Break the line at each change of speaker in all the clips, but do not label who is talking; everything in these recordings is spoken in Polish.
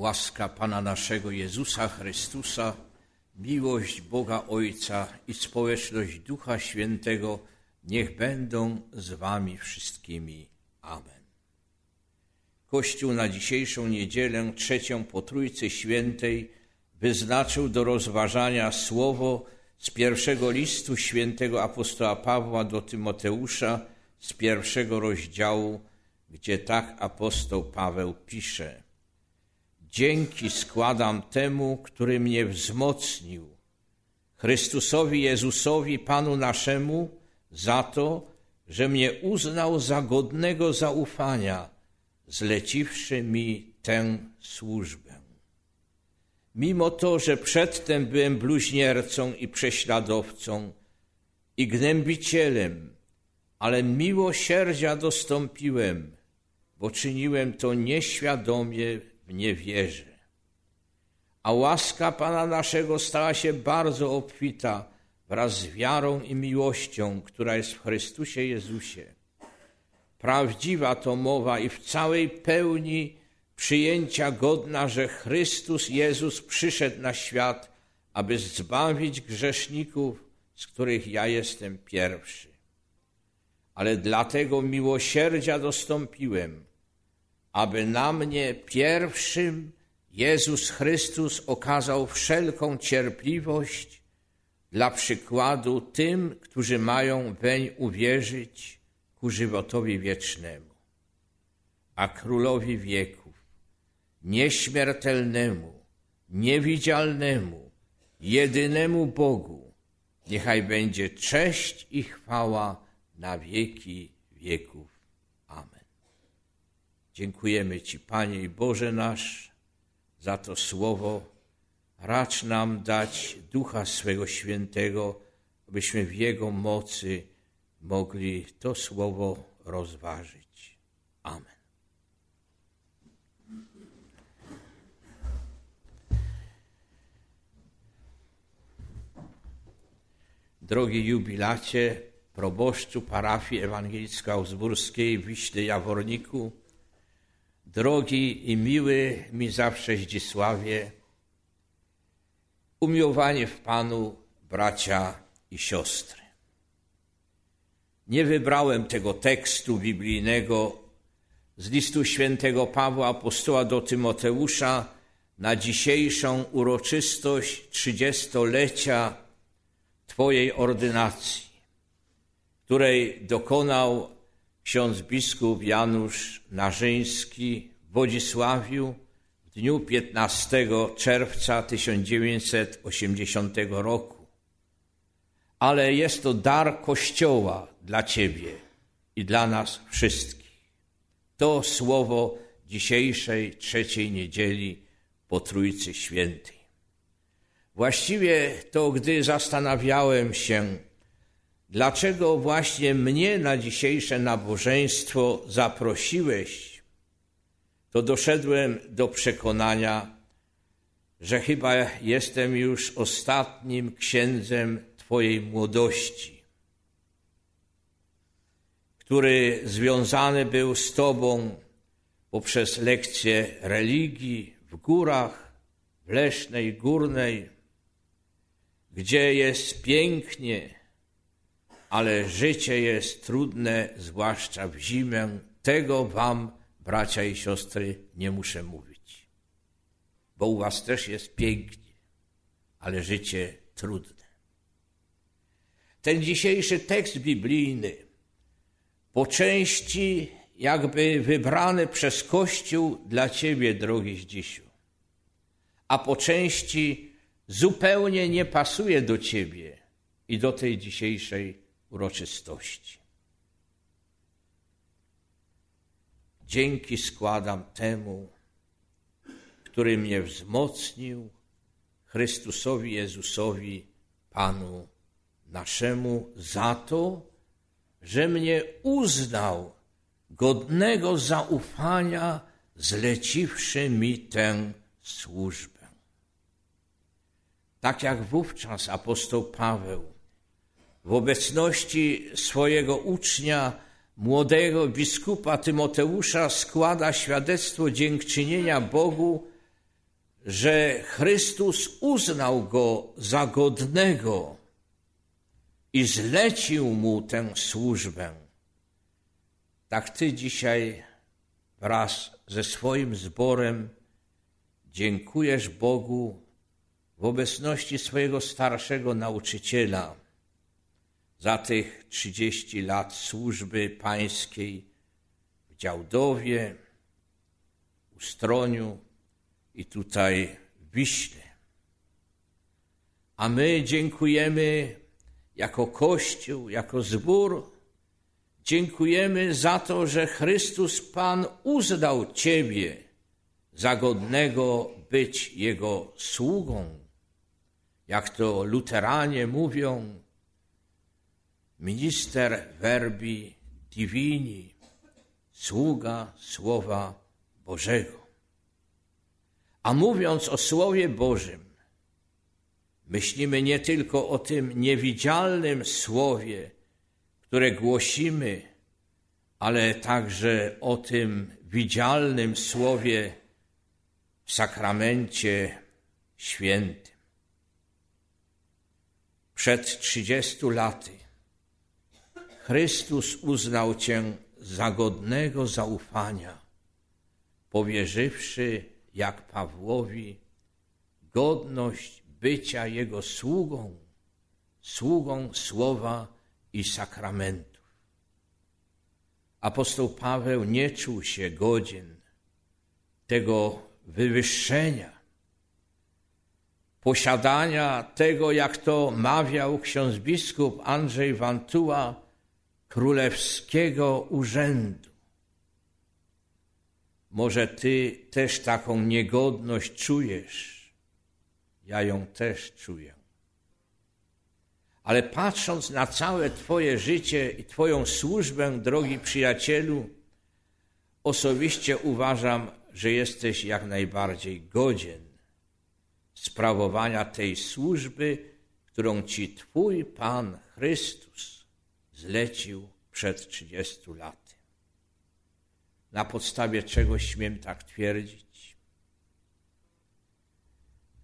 łaska Pana naszego Jezusa Chrystusa, miłość Boga Ojca i społeczność Ducha Świętego niech będą z Wami wszystkimi. Amen. Kościół na dzisiejszą niedzielę, trzecią po Trójcy Świętej, wyznaczył do rozważania słowo z pierwszego listu świętego apostoła Pawła do Tymoteusza z pierwszego rozdziału, gdzie tak apostoł Paweł pisze – Dzięki składam temu, który mnie wzmocnił, Chrystusowi Jezusowi, Panu naszemu, za to, że mnie uznał za godnego zaufania, zleciwszy mi tę służbę. Mimo to, że przedtem byłem bluźniercą i prześladowcą i gnębicielem, ale miłosierdzia dostąpiłem, bo czyniłem to nieświadomie w niewierze. A łaska Pana naszego stała się bardzo obfita wraz z wiarą i miłością, która jest w Chrystusie Jezusie. Prawdziwa to mowa i w całej pełni przyjęcia godna, że Chrystus Jezus przyszedł na świat, aby zbawić grzeszników, z których ja jestem pierwszy. Ale dlatego miłosierdzia dostąpiłem, aby na mnie pierwszym Jezus Chrystus okazał wszelką cierpliwość dla przykładu tym, którzy mają weń uwierzyć ku żywotowi wiecznemu. A królowi wieków, nieśmiertelnemu, niewidzialnemu, jedynemu Bogu, niechaj będzie cześć i chwała na wieki wieków. Dziękujemy Ci, Panie i Boże nasz, za to słowo. Racz nam dać Ducha swego Świętego, abyśmy w Jego mocy mogli to słowo rozważyć. Amen. Drogi jubilacie, proboszczu parafii ewangelicko-augsburskiej w Wiśle Jaworniku, drogi i miły mi zawsze Zdzisławie, umiłowani w Panu bracia i siostry. Nie wybrałem tego tekstu biblijnego z listu świętego Pawła apostoła do Tymoteusza na dzisiejszą uroczystość trzydziestolecia Twojej ordynacji, której dokonał ksiądz biskup Janusz Narzyński w Wodzisławiu w dniu 15 czerwca 1980 roku. Ale jest to dar Kościoła dla Ciebie i dla nas wszystkich. To słowo dzisiejszej trzeciej niedzieli po Trójcy Świętej. Właściwie to, gdy zastanawiałem się, dlaczego właśnie mnie na dzisiejsze nabożeństwo zaprosiłeś, to doszedłem do przekonania, że chyba jestem już ostatnim księdzem Twojej młodości, który związany był z Tobą poprzez lekcje religii w górach, w Lesznej Górnej, gdzie jest pięknie, ale życie jest trudne, zwłaszcza w zimę. Tego wam, bracia i siostry, nie muszę mówić. Bo u was też jest pięknie, ale życie trudne. Ten dzisiejszy tekst biblijny, po części jakby wybrany przez Kościół dla ciebie, drogi Zdzisiu, a po części zupełnie nie pasuje do ciebie i do tej dzisiejszej uroczystości. Dzięki składam temu, który mnie wzmocnił, Chrystusowi Jezusowi, Panu naszemu, za to, że mnie uznał godnego zaufania, zleciwszy mi tę służbę. Tak jak wówczas apostoł Paweł w obecności swojego ucznia, młodego biskupa Tymoteusza, składa świadectwo dziękczynienia Bogu że Chrystus uznał go za godnego i zlecił mu tę służbę. Tak ty dzisiaj wraz ze swoim zborem dziękujesz Bogu w obecności swojego starszego nauczyciela za tych trzydzieści lat służby pańskiej w Działdowie, Ustroniu i tutaj w Wiśle. A my dziękujemy jako Kościół, jako zbór, dziękujemy za to, że Chrystus Pan uznał Ciebie za godnego być Jego sługą. Jak to luteranie mówią, minister verbi divini, sługa Słowa Bożego. A mówiąc o Słowie Bożym, myślimy nie tylko o tym niewidzialnym Słowie, które głosimy, ale także o tym widzialnym Słowie w sakramencie świętym. Przed trzydziestu laty Chrystus uznał Cię za godnego zaufania, powierzywszy, jak Pawłowi, godność bycia Jego sługą, sługą słowa i sakramentów. Apostoł Paweł nie czuł się godzien tego wywyższenia, posiadania tego, jak to mawiał ksiądz biskup Andrzej Wantuła, królewskiego urzędu. Może ty też taką niegodność czujesz. Ja ją też czuję. Ale patrząc na całe Twoje życie i Twoją służbę, drogi przyjacielu, osobiście uważam, że jesteś jak najbardziej godzien sprawowania tej służby, którą Ci Twój Pan Chrystus zlecił przed 30 laty. Na podstawie czego śmiem tak twierdzić?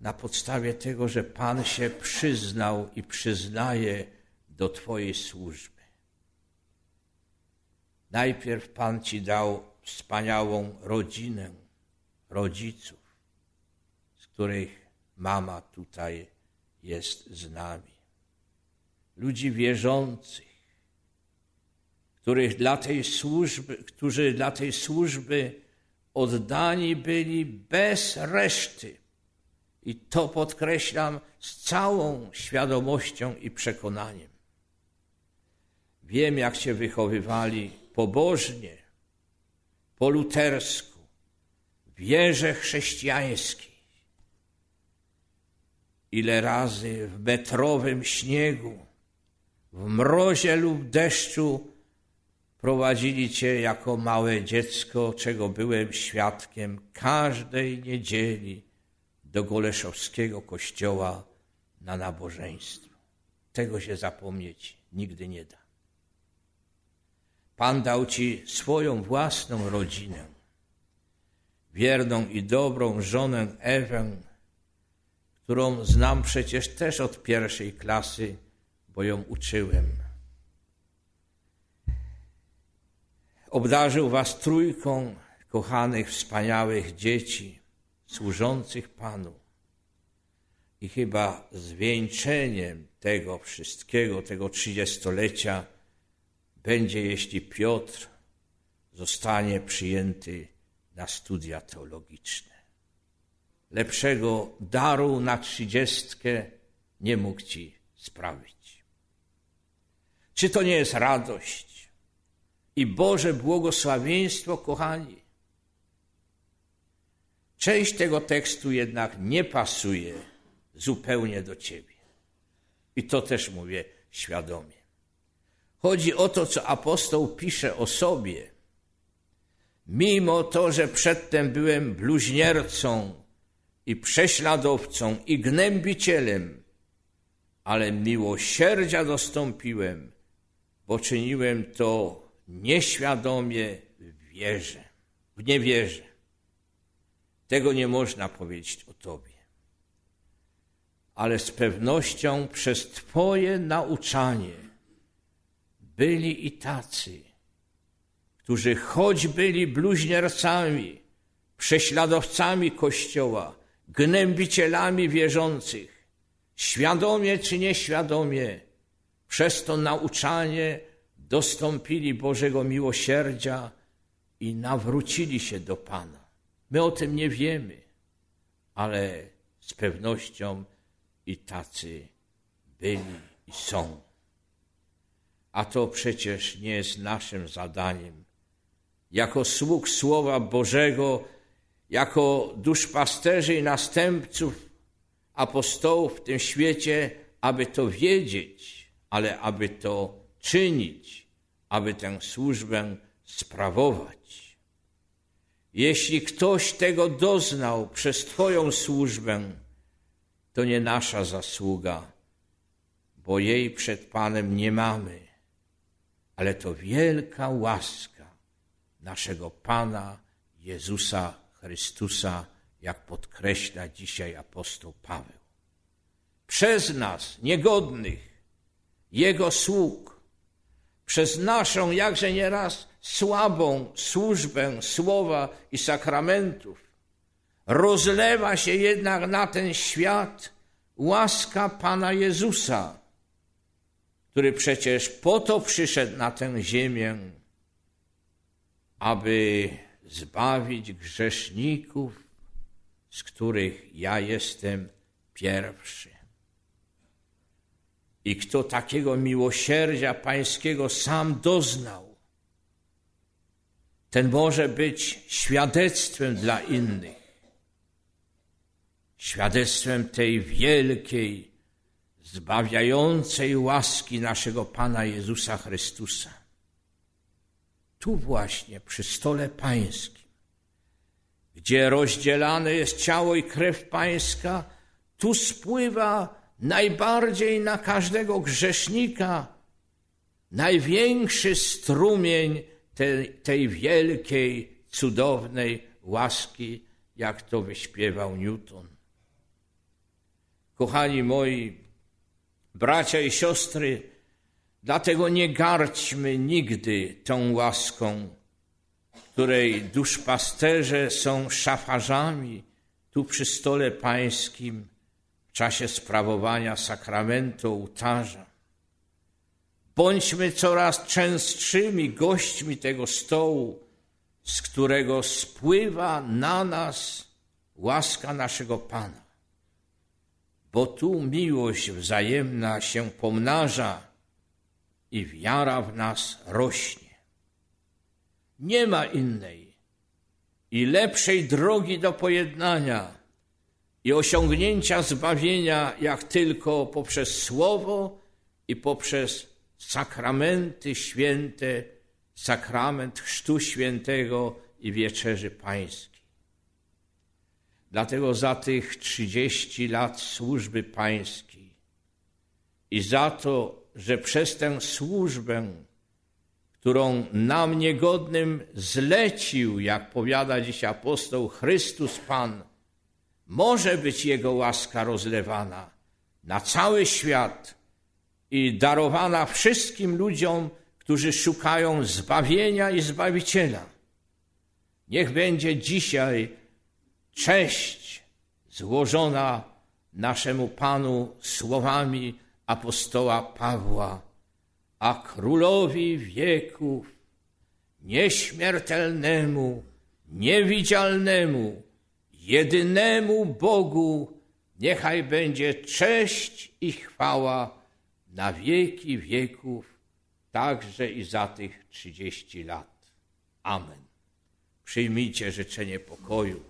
Na podstawie tego, że Pan się przyznał i przyznaje do Twojej służby. Najpierw Pan Ci dał wspaniałą rodzinę, rodziców, z których mama tutaj jest z nami. Ludzi wierzących, których dla tej służby, którzy dla tej służby oddani byli bez reszty. I to podkreślam z całą świadomością i przekonaniem. Wiem, jak się wychowywali pobożnie, po lutersku, wierze chrześcijańskiej. Ile razy w metrowym śniegu, w mrozie lub deszczu prowadzili Cię jako małe dziecko, czego byłem świadkiem każdej niedzieli do Goleszowskiego kościoła na nabożeństwo. Tego się zapomnieć nigdy nie da. Pan dał Ci swoją własną rodzinę, wierną i dobrą żonę Ewę, którą znam przecież też od pierwszej klasy, bo ją uczyłem. Obdarzył was trójką kochanych, wspaniałych dzieci, służących Panu. I chyba zwieńczeniem tego wszystkiego, tego trzydziestolecia będzie, jeśli Piotr zostanie przyjęty na studia teologiczne. Lepszego daru na trzydziestkę nie mógł ci sprawić. Czy to nie jest radość? I Boże błogosławieństwo, kochani. Część tego tekstu jednak nie pasuje zupełnie do Ciebie. I to też mówię świadomie. Chodzi o to, co apostoł pisze o sobie. Mimo to, że przedtem byłem bluźniercą i prześladowcą i gnębicielem, ale miłosierdzia dostąpiłem, bo czyniłem to nieświadomie w wierze, w niewierze. Tego nie można powiedzieć o Tobie. Ale z pewnością przez Twoje nauczanie byli i tacy, którzy choć byli bluźniercami, prześladowcami Kościoła, gnębicielami wierzących, świadomie czy nieświadomie, przez to nauczanie dostąpili Bożego miłosierdzia i nawrócili się do Pana. My o tym nie wiemy, ale z pewnością i tacy byli i są. A to przecież nie jest naszym zadaniem. Jako sług Słowa Bożego, jako duszpasterzy i następców apostołów w tym świecie, aby to wiedzieć, ale aby to czynić, aby tę służbę sprawować. Jeśli ktoś tego doznał przez Twoją służbę, to nie nasza zasługa, bo jej przed Panem nie mamy, ale to wielka łaska naszego Pana Jezusa Chrystusa, jak podkreśla dzisiaj apostoł Paweł. Przez nas, niegodnych, Jego sług, przez naszą jakże nieraz słabą służbę słowa i sakramentów, rozlewa się jednak na ten świat łaska Pana Jezusa, który przecież po to przyszedł na tę ziemię, aby zbawić grzeszników, z których ja jestem pierwszy. I kto takiego miłosierdzia Pańskiego sam doznał, ten może być świadectwem dla innych. Świadectwem tej wielkiej, zbawiającej łaski naszego Pana Jezusa Chrystusa. Tu właśnie przy stole Pańskim, gdzie rozdzielane jest ciało i krew Pańska, tu spływa najbardziej na każdego grzesznika największy strumień tej, tej wielkiej, cudownej łaski, jak to wyśpiewał Newton. Kochani moi, bracia i siostry, dlatego nie garćmy nigdy tą łaską, której duszpasterze są szafarzami tu przy stole pańskim w czasie sprawowania sakramentu ołtarza. Bądźmy coraz częstszymi gośćmi tego stołu, z którego spływa na nas łaska naszego Pana. Bo tu miłość wzajemna się pomnaża i wiara w nas rośnie. Nie ma innej i lepszej drogi do pojednania i osiągnięcia zbawienia, jak tylko poprzez Słowo i poprzez sakramenty święte, sakrament Chrztu Świętego i Wieczerzy Pańskiej. Dlatego za tych trzydzieści lat służby pańskiej i za to, że przez tę służbę, którą nam niegodnym zlecił, jak powiada dziś apostoł Chrystus Pan, może być Jego łaska rozlewana na cały świat i darowana wszystkim ludziom, którzy szukają zbawienia i Zbawiciela. Niech będzie dzisiaj cześć złożona naszemu Panu słowami apostoła Pawła, a królowi wieków, nieśmiertelnemu, niewidzialnemu, jedynemu Bogu, niechaj będzie cześć i chwała na wieki wieków, także i za tych trzydzieści lat. Amen. Przyjmijcie życzenie pokoju.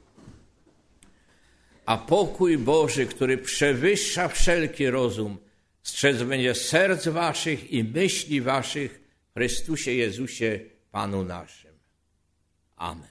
A pokój Boży, który przewyższa wszelki rozum, strzec będzie serc waszych i myśli waszych w Chrystusie Jezusie, Panu naszym. Amen.